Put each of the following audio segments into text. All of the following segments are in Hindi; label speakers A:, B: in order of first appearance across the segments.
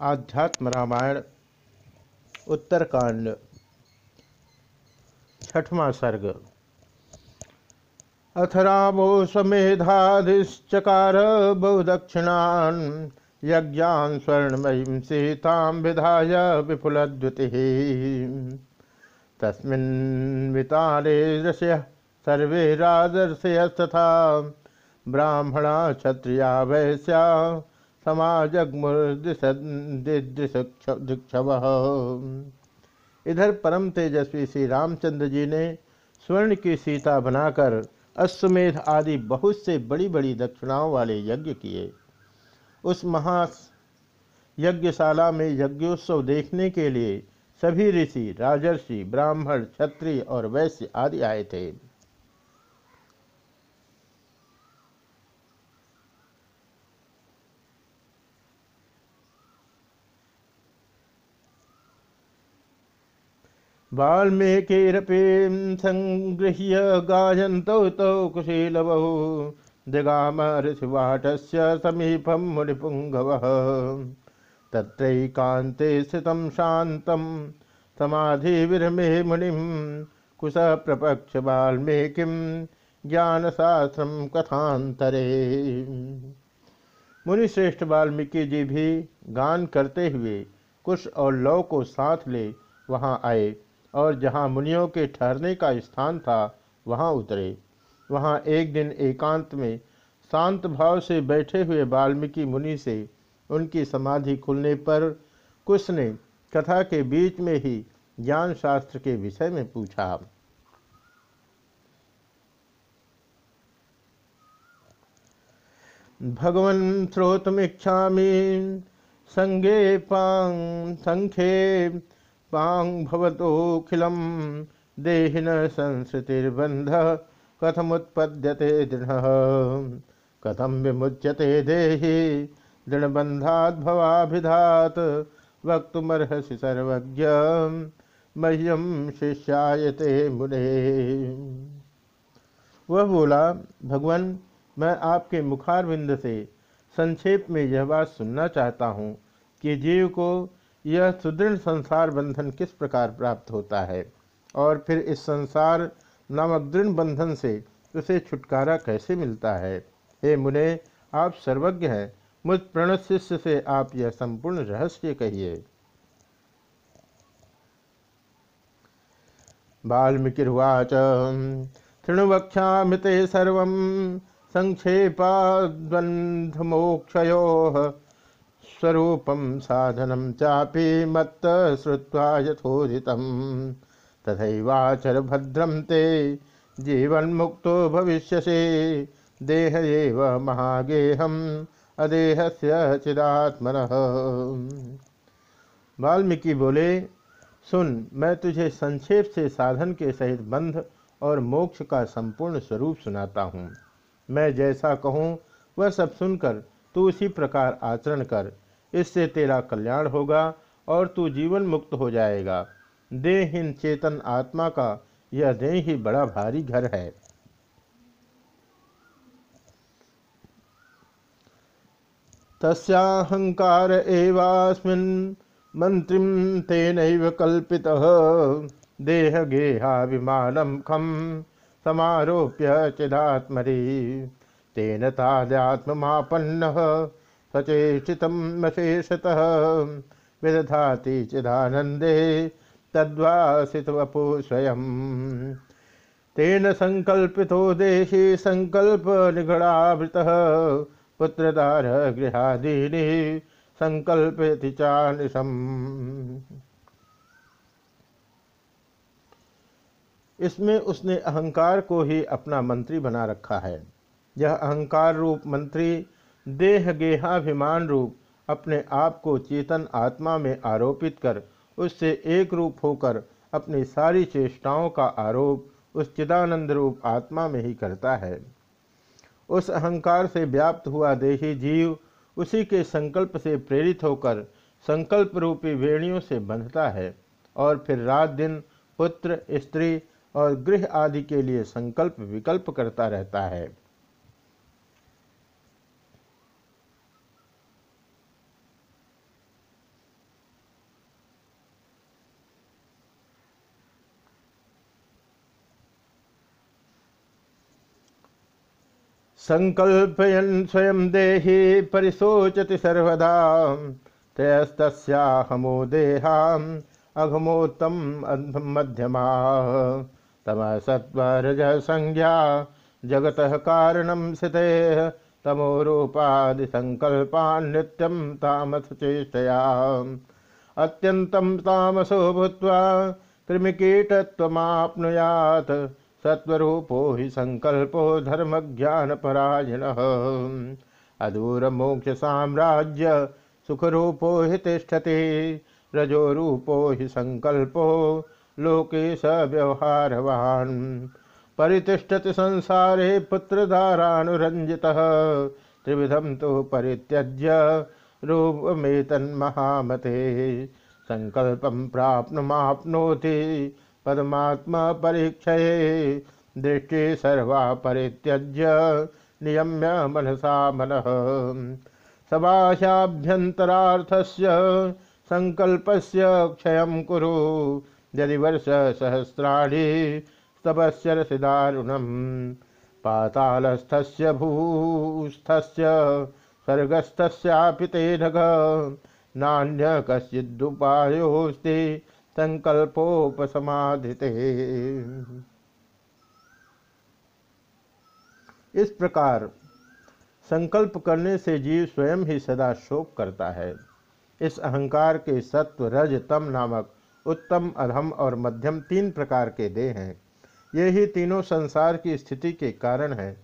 A: आध्यात्म रामायण, उत्तरकांड, छठवा सर्ग। अथ रामो समेधाधिश्चकार बहुदक्षिणान्, यज्ञान स्वर्णमयीं सीतां विधाय विपुलद्युतिः। तस्मिन् वितारे ऋषयः, सर्वे राजर्षयस्तथा, ब्राह्मणा क्षत्रिया वैश्या समाजग्मुर्दिशव इधर परम तेजस्वी श्री रामचंद्र जी ने स्वर्ण की सीता बनाकर अश्वमेध आदि बहुत से बड़ी बड़ी दक्षिणाओं वाले यज्ञ किए। उस महा यज्ञशाला में यज्ञोत्सव देखने के लिए सभी ऋषि, राजर्षि, ब्राह्मण, क्षत्रिय और वैश्य आदि आए थे। वाल्मीकिरपि संगृह्य गायन्तौ तौ कुशीलवौ दिगाम ऋषिवाटस्य समीपं मुनिपुङ्गवः। तत्रैकान्ते स्थितं शान्तं समाधिविरमे मुनिं कुशः प्रपक्ष वाल्मीकिं ज्ञानशास्त्रं कथान्तरे। मुनिश्रेष्ठ वाल्मीकि जी भी गान करते हुए कुश और लव को साथ ले वहाँ आए। और जहाँ मुनियों के ठहरने का स्थान था, वहाँ उतरे। वहाँ एक दिन एकांत में शांत भाव से बैठे हुए वाल्मीकि मुनि से उनकी समाधि खुलने पर कुछ ने कथा के बीच में ही ज्ञान शास्त्र के विषय में पूछा। भगवन श्रोतमीक्षा संगे पांग संख्ये पांग भवतोखिलम देहिन संस्कृतिर्बंध कथमुत्पद्यते दृढ़। कथम विमुच्यते देहि भवाभिधात, वक्तुमर्हसि सर्वज्ञ मह्यम शिष्यायते मुने। वह बोला, भगवान, मैं आपके मुखारविंद से संक्षेप में यह बात सुनना चाहता हूँ कि जीव को यह सुदृढ़ संसार बंधन किस प्रकार प्राप्त होता है? और फिर इस संसार नामक दृढ़ बंधन से उसे छुटकारा कैसे मिलता है? हे मुने, आप सर्वज्ञ हैं। मुझ प्रण शिष्य से आप यह संपूर्ण रहस्य कहिए। वाल्मीकिर्वाच तृणवक्षा मिते सर्व संक्षेपाद्वंधमोक्षयो स्वरूपम साधनम चापि मत्त श्रुवा यथोदित तथैवाचर भद्रम ते जीवन मुक्तो भविष्यसे। देह एव महागेहम अदेह से चिदात्मन। वाल्मीकि बोले, सुन, मैं तुझे संक्षेप से साधन के सहित बंध और मोक्ष का संपूर्ण स्वरूप सुनाता हूँ। मैं जैसा कहूँ, वह सब सुनकर तू उसी प्रकार आचरण कर, इससे तेरा कल्याण होगा और तू जीवन मुक्त हो जाएगा। देहहीन चेतन आत्मा का यह देह ही बड़ा भारी घर है। तस्हंकार एवास्मिन् मंत्रिम तेन कल्पित। देह गेहाभिमानम खम समारोप्य चिदात्मरी। तेन तादात्मापन्न सचेषितमशेषतः विदधाति चिदानंदे तद्वासित वपु स्वयं। तेन संकल्पितो संकल्प निगड़ावृत पुत्रदार गृहादीनि संकल्पति चानिशम। इसमें उसने अहंकार को ही अपना मंत्री बना रखा है। यह अहंकार रूप, मंत्री देह गेहाभिमान रूप, अपने आप को चेतन आत्मा में आरोपित कर, उससे एक रूप होकर अपनी सारी चेष्टाओं का आरोप उस चिदानंद रूप आत्मा में ही करता है। उस अहंकार से व्याप्त हुआ देही जीव उसी के संकल्प से प्रेरित होकर संकल्प रूपी वेणियों से बंधता है और फिर रात दिन पुत्र, स्त्री और गृह आदि के लिए संकल्प विकल्प करता रहता है। संकल्पयन स्वयं देहि परिशोचति सर्वदा। त्रयस्तस्याहमो देहा अघमोत्तम मध्यमा। तम सत्वरज संज्ञा जगत कारण स्थिते। तमो रूपादि संकल्पान नित्यम तामस चेष्टया। अत्यंतम तामसो भूत्वा कृमिकीटत्वमाप्नुयात् सत्वरूपो हि संकल्पो धर्म ज्ञान परायण अदूर मोक्ष साम्राज्य सुखरूपो हि तिष्ठति रजो रूपो हि संकल्पो, लोके स व्यवहारवान्। परितिष्ठति संसारे पुत्रधारानुरञ्जितः त्रिविधम तो परित्यज्य रूपमेतन्महामते। संकल्पम प्राप्नुमाप्नोति पदमात्मा परीक्षये दृष्टि सर्वा परित्यज्य नियम्य मनसा मन। सभाषाभ्यंतरार्थस्य संकल्पस्य क्षयं कुरु। यदि वर्ष सहस्राणि स्तभस्य रसिदारुणम्। पातालस्थस्य भूस्थस्य स्वर्गस्थस्यापि ते नघ नान्य कश्चिदुपायोस्ति संकल्पोपसमाधिते। इस प्रकार संकल्प करने से जीव स्वयं ही सदा शोक करता है। इस अहंकार के सत्व रज तम नामक उत्तम, अधम और मध्यम तीन प्रकार के देह हैं। ये ही तीनों संसार की स्थिति के कारण हैं।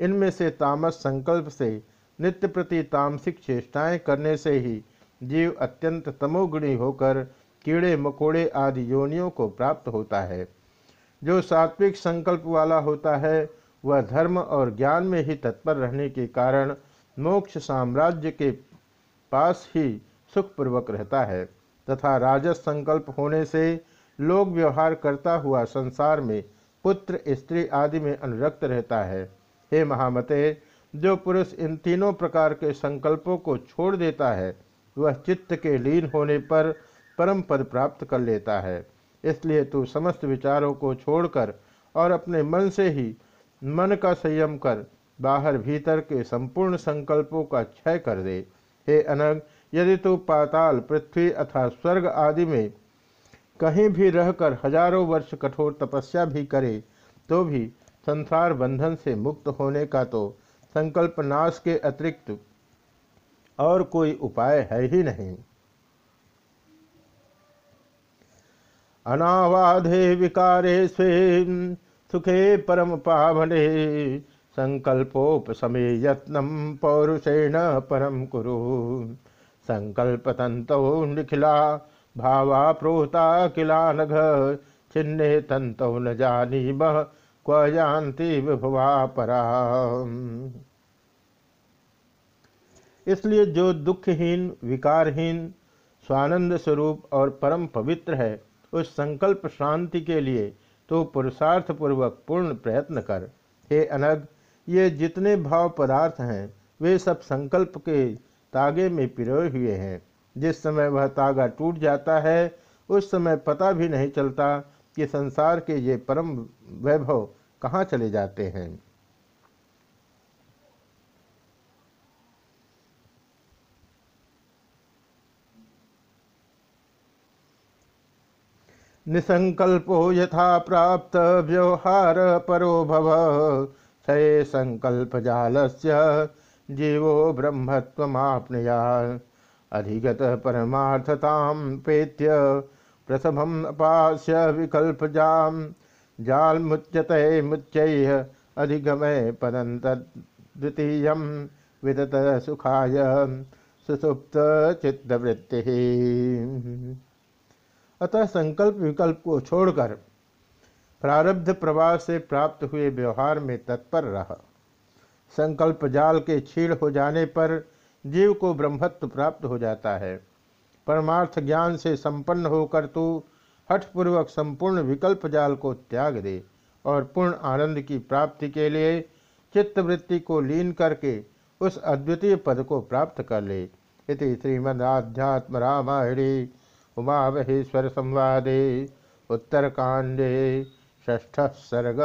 A: इनमें से तामस संकल्प से नित्य प्रति तामसिक चेष्टाएँ करने से ही जीव अत्यंत तमोगुणी होकर कीड़े, मकोड़े आदि योनियों को प्राप्त होता है। जो सात्विक संकल्प वाला होता है, वह धर्म और ज्ञान में ही तत्पर रहने के कारण मोक्ष साम्राज्य के पास ही सुखपूर्वक रहता है तथा राजस संकल्प होने से लोग व्यवहार करता हुआ संसार में पुत्र, स्त्री आदि में अनुरक्त रहता है। हे महामते, जो पुरुष इन तीनों प्रकार के संकल्पों को छोड़ देता है, वह चित्त के लीन होने पर परम पद प्राप्त कर लेता है। इसलिए तू समस्त विचारों को छोड़कर और अपने मन से ही मन का संयम कर बाहर भीतर के संपूर्ण संकल्पों का क्षय कर दे। हे अनग, यदि तू पाताल, पृथ्वी अथा स्वर्ग आदि में कहीं भी रहकर हज़ारों वर्ष कठोर तपस्या भी करे तो भी संसार बंधन से मुक्त होने का तो संकल्प नाश के अतिरिक्त और कोई उपाय है ही नहीं। अनावाधे विकारे स्वे सुखे परम पावने संकल्पोपमे यत्नम पौरुषेण परम कुरु। संकल्प तंतो निखिला, भावा प्रोता किला नघ, छिन्ने तंतो न जानी क्व जानती विभवा परा। इसलिए जो दुखहीन, विकारहीन, स्वानंद स्वरूप और परम पवित्र है उस संकल्प शांति के लिए तो पुरुषार्थ पूर्वक पूर्ण प्रयत्न कर। हे अनग ये जितने भाव पदार्थ हैं, वे सब संकल्प के तागे में पिरोए हुए हैं। जिस समय वह तागा टूट जाता है, उस समय पता भी नहीं चलता कि संसार के ये परम वैभव कहाँ चले जाते हैं। निसंकल्पो यथा प्राप्त व्यवहार परो भव। सये संकल्प जालस्य जीवो ब्रह्मत्वमाप्नुया। अधिगत परमार्थताम पेत्य प्रसभम अपास्य विकल्पजाम जाल मुच्यत मुच्य अधिगमय पदंत द्वितीय विदत सुखाय सुसुप्त चित्तवृत्ति। अतः संकल्प विकल्प को छोड़कर प्रारब्ध प्रवाह से प्राप्त हुए व्यवहार में तत्पर रहा। संकल्प जाल के छीड़ हो जाने पर जीव को ब्रह्मत्व प्राप्त हो जाता है। परमार्थ ज्ञान से संपन्न होकर तू हठपूर्वक संपूर्ण विकल्प जाल को त्याग दे और पूर्ण आनंद की प्राप्ति के लिए चित्तवृत्ति को लीन करके उस अद्वितीय पद को प्राप्त कर ले। इति श्रीमदाध्यात्म रामायणी उमावहेश्वर संवादे उत्तरकांडे ष्ठ सर्ग।